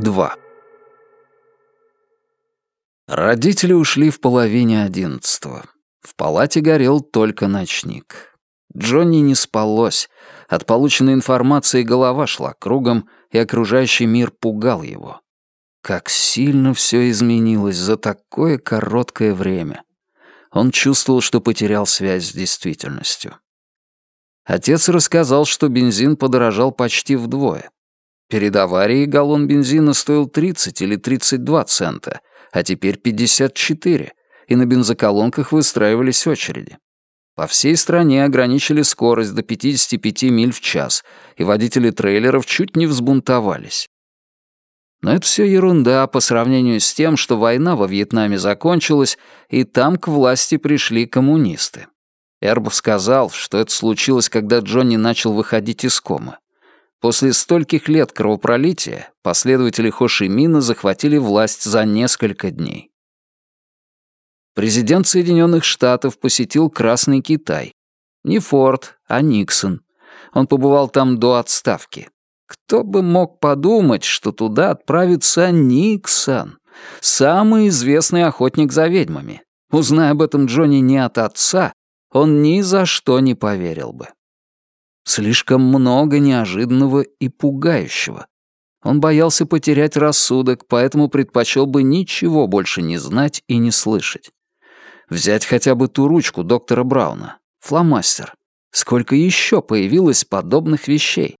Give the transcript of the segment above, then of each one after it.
2. Родители ушли в половине одиннадцатого. В палате горел только ночник. Джонни не спалось. От полученной информации голова шла кругом, и окружающий мир пугал его. Как сильно все изменилось за такое короткое время. Он чувствовал, что потерял связь с действительностью. Отец рассказал, что бензин подорожал почти вдвое. Перед аварией галлон бензина стоил 30 или 32 цента, а теперь 54, и на бензоколонках выстраивались очереди. По всей стране ограничили скорость до 55 миль в час, и водители трейлеров чуть не взбунтовались. Но это все ерунда по сравнению с тем, что война во Вьетнаме закончилась, и там к власти пришли коммунисты. Эрб сказал, что это случилось, когда Джонни начал выходить из комы. После стольких лет кровопролития последователи Хо Ши Мина захватили власть за несколько дней. Президент Соединенных Штатов посетил Красный Китай. Не Форд, а Никсон. Он побывал там до отставки. Кто бы мог подумать, что туда отправится Никсон, самый известный охотник за ведьмами. Узная об этом Джонни не от отца, он ни за что не поверил бы. Слишком много неожиданного и пугающего. Он боялся потерять рассудок, поэтому предпочел бы ничего больше не знать и не слышать. Взять хотя бы ту ручку доктора Брауна, фломастер. Сколько еще появилось подобных вещей?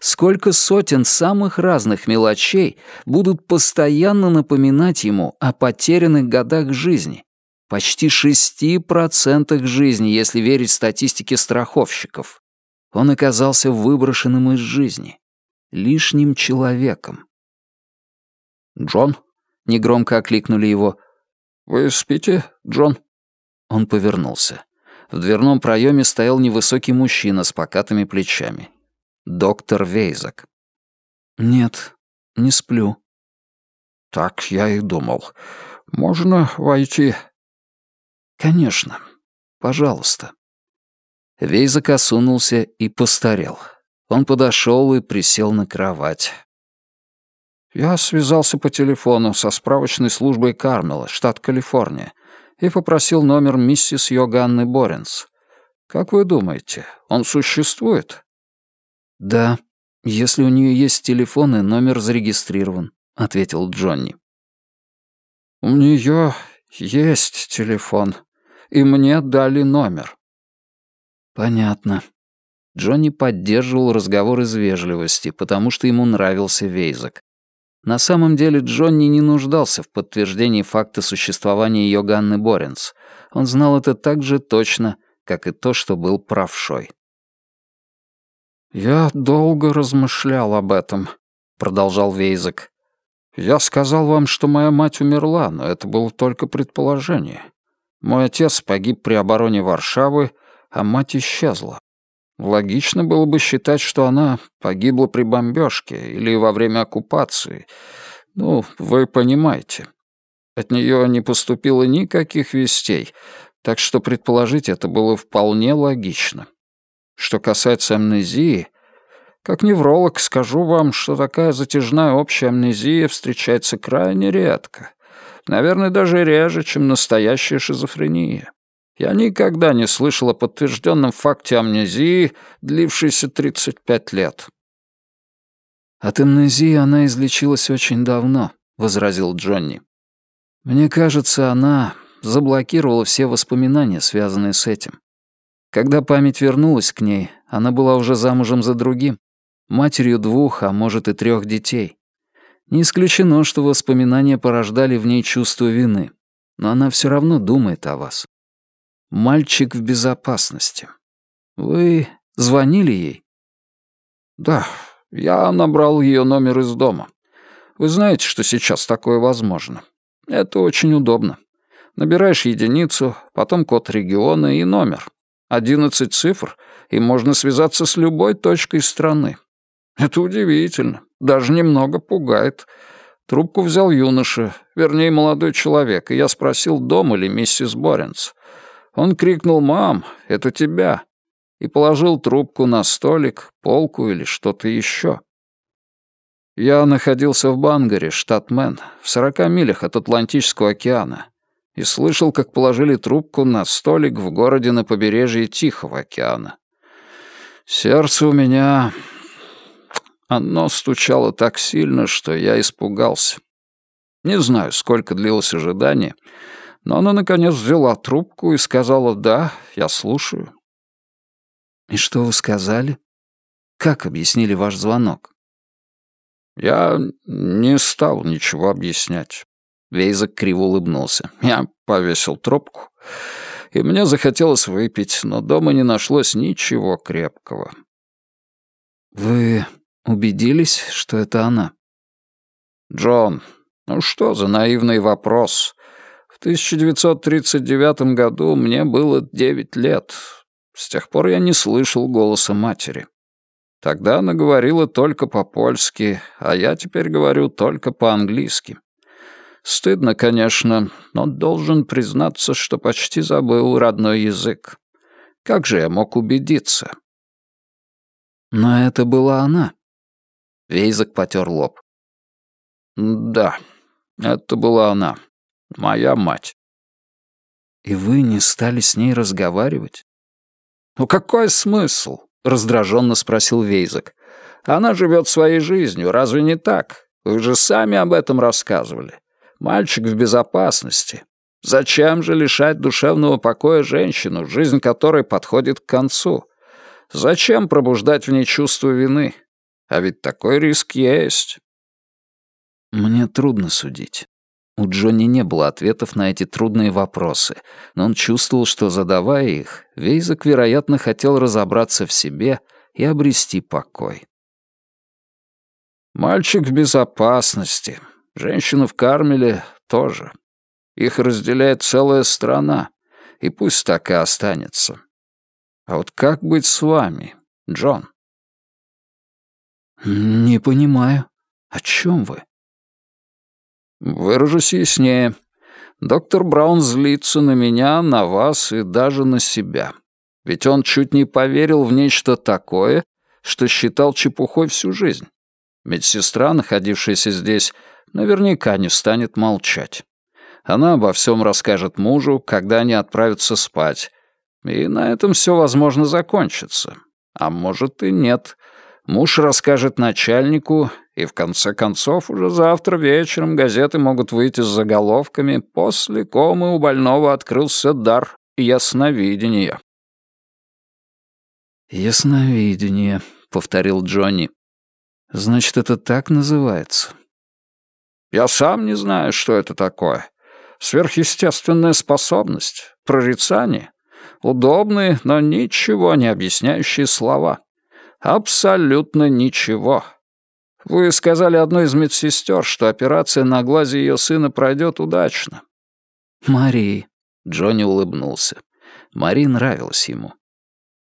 Сколько сотен самых разных мелочей будут постоянно напоминать ему о потерянных годах жизни? Почти шести процентах жизни, если верить статистике страховщиков он оказался выброшенным из жизни, лишним человеком. «Джон?» — негромко окликнули его. «Вы спите, Джон?» Он повернулся. В дверном проеме стоял невысокий мужчина с покатыми плечами. Доктор Вейзак. «Нет, не сплю». «Так я и думал. Можно войти?» «Конечно. Пожалуйста». Вейзак осунулся и постарел. Он подошел и присел на кровать. Я связался по телефону со справочной службой Кармела, штат Калифорния, и попросил номер миссис Йоганны Боренс. Как вы думаете, он существует? Да, если у нее есть телефон и номер зарегистрирован, ответил Джонни. У нее есть телефон, и мне дали номер. Понятно. Джонни поддерживал разговор из вежливости, потому что ему нравился Вейзак. На самом деле Джонни не нуждался в подтверждении факта существования Йоганны Боренс. Он знал это так же точно, как и то, что был правшой. «Я долго размышлял об этом», — продолжал Вейзак. «Я сказал вам, что моя мать умерла, но это было только предположение. Мой отец погиб при обороне Варшавы, а мать исчезла. Логично было бы считать, что она погибла при бомбежке или во время оккупации. Ну, вы понимаете. От нее не поступило никаких вестей, так что предположить это было вполне логично. Что касается амнезии, как невролог скажу вам, что такая затяжная общая амнезия встречается крайне редко. Наверное, даже реже, чем настоящая шизофрения. Я никогда не слышал о подтвержденном факте амнезии, длившейся 35 лет. «От амнезии она излечилась очень давно», — возразил Джонни. «Мне кажется, она заблокировала все воспоминания, связанные с этим. Когда память вернулась к ней, она была уже замужем за другим, матерью двух, а может и трех детей. Не исключено, что воспоминания порождали в ней чувство вины, но она все равно думает о вас. Мальчик в безопасности. Вы звонили ей? Да, я набрал ее номер из дома. Вы знаете, что сейчас такое возможно. Это очень удобно. Набираешь единицу, потом код региона и номер. Одиннадцать цифр, и можно связаться с любой точкой страны. Это удивительно, даже немного пугает. Трубку взял юноша, вернее, молодой человек, и я спросил, дома ли миссис Боренс. Он крикнул «Мам, это тебя!» и положил трубку на столик, полку или что-то еще. Я находился в Бангаре, штат Мэн, в сорока милях от Атлантического океана, и слышал, как положили трубку на столик в городе на побережье Тихого океана. Сердце у меня... Оно стучало так сильно, что я испугался. Не знаю, сколько длилось ожидание, но она, наконец, взяла трубку и сказала «Да, я слушаю». «И что вы сказали? Как объяснили ваш звонок?» Я не стал ничего объяснять. Вейзак криво улыбнулся. Я повесил трубку, и мне захотелось выпить, но дома не нашлось ничего крепкого. «Вы убедились, что это она?» «Джон, ну что за наивный вопрос? В 1939 году мне было девять лет. С тех пор я не слышал голоса матери. Тогда она говорила только по-польски, а я теперь говорю только по-английски. Стыдно, конечно, но должен признаться, что почти забыл родной язык. Как же я мог убедиться? Но это была она. Вейзак потер лоб. Да, это была она. Моя мать. И вы не стали с ней разговаривать? Ну какой смысл? раздраженно спросил Вейзак. Она живет своей жизнью, разве не так? Вы же сами об этом рассказывали. Мальчик в безопасности. Зачем же лишать душевного покоя женщину, жизнь которой подходит к концу? Зачем пробуждать в ней чувство вины? А ведь такой риск есть. Мне трудно судить. У Джонни не было ответов на эти трудные вопросы, но он чувствовал, что, задавая их, Вейзак, вероятно, хотел разобраться в себе и обрести покой. «Мальчик в безопасности. Женщина в Кармеле тоже. Их разделяет целая страна, и пусть так и останется. А вот как быть с вами, Джон?» «Не понимаю. О чем вы?» Выражусь яснее. Доктор Браун злится на меня, на вас и даже на себя. Ведь он чуть не поверил в нечто такое, что считал чепухой всю жизнь. Медсестра, находившаяся здесь, наверняка не станет молчать. Она обо всем расскажет мужу, когда они отправятся спать. И на этом все, возможно, закончится. А может и нет. Муж расскажет начальнику, и в конце концов уже завтра вечером газеты могут выйти с заголовками «После комы у больного открылся дар ясновидения». «Ясновидение», — повторил Джонни. «Значит, это так называется?» «Я сам не знаю, что это такое. Сверхъестественная способность, прорицание, удобные, но ничего не объясняющие слова. Абсолютно ничего». Вы сказали одной из медсестер, что операция на глазе ее сына пройдет удачно. Мари. Джонни улыбнулся. Мари нравилась ему.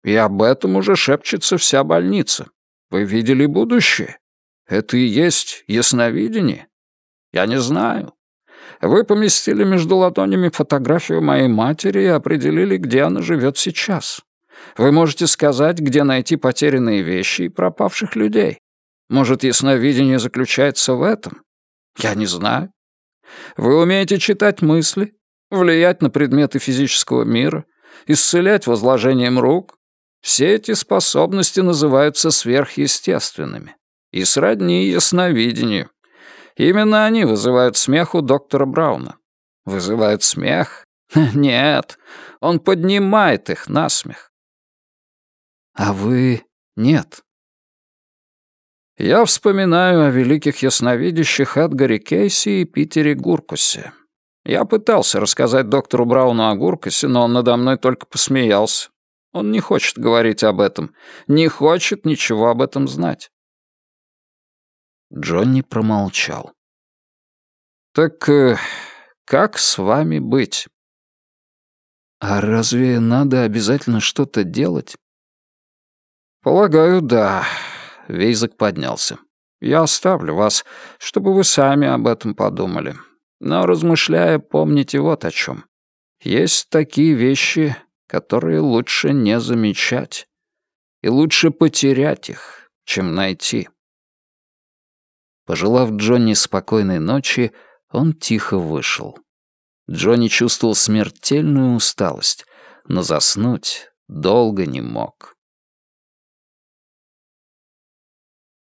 И об этом уже шепчется вся больница. Вы видели будущее? Это и есть ясновидение? Я не знаю. Вы поместили между ладонями фотографию моей матери и определили, где она живет сейчас. Вы можете сказать, где найти потерянные вещи и пропавших людей. Может, ясновидение заключается в этом? Я не знаю. Вы умеете читать мысли, влиять на предметы физического мира, исцелять возложением рук. Все эти способности называются сверхъестественными и сродни ясновидению. Именно они вызывают смех у доктора Брауна. Вызывают смех? Нет, он поднимает их на смех. А вы нет. Я вспоминаю о великих ясновидящих Эдгаре Кейси и Питере Гуркусе. Я пытался рассказать доктору Брауну о Гуркусе, но он надо мной только посмеялся. Он не хочет говорить об этом, не хочет ничего об этом знать. Джонни промолчал. «Так э, как с вами быть?» «А разве надо обязательно что-то делать?» «Полагаю, да. Вейзак поднялся. «Я оставлю вас, чтобы вы сами об этом подумали. Но, размышляя, помните вот о чем. Есть такие вещи, которые лучше не замечать. И лучше потерять их, чем найти». Пожелав Джонни спокойной ночи, он тихо вышел. Джонни чувствовал смертельную усталость, но заснуть долго не мог.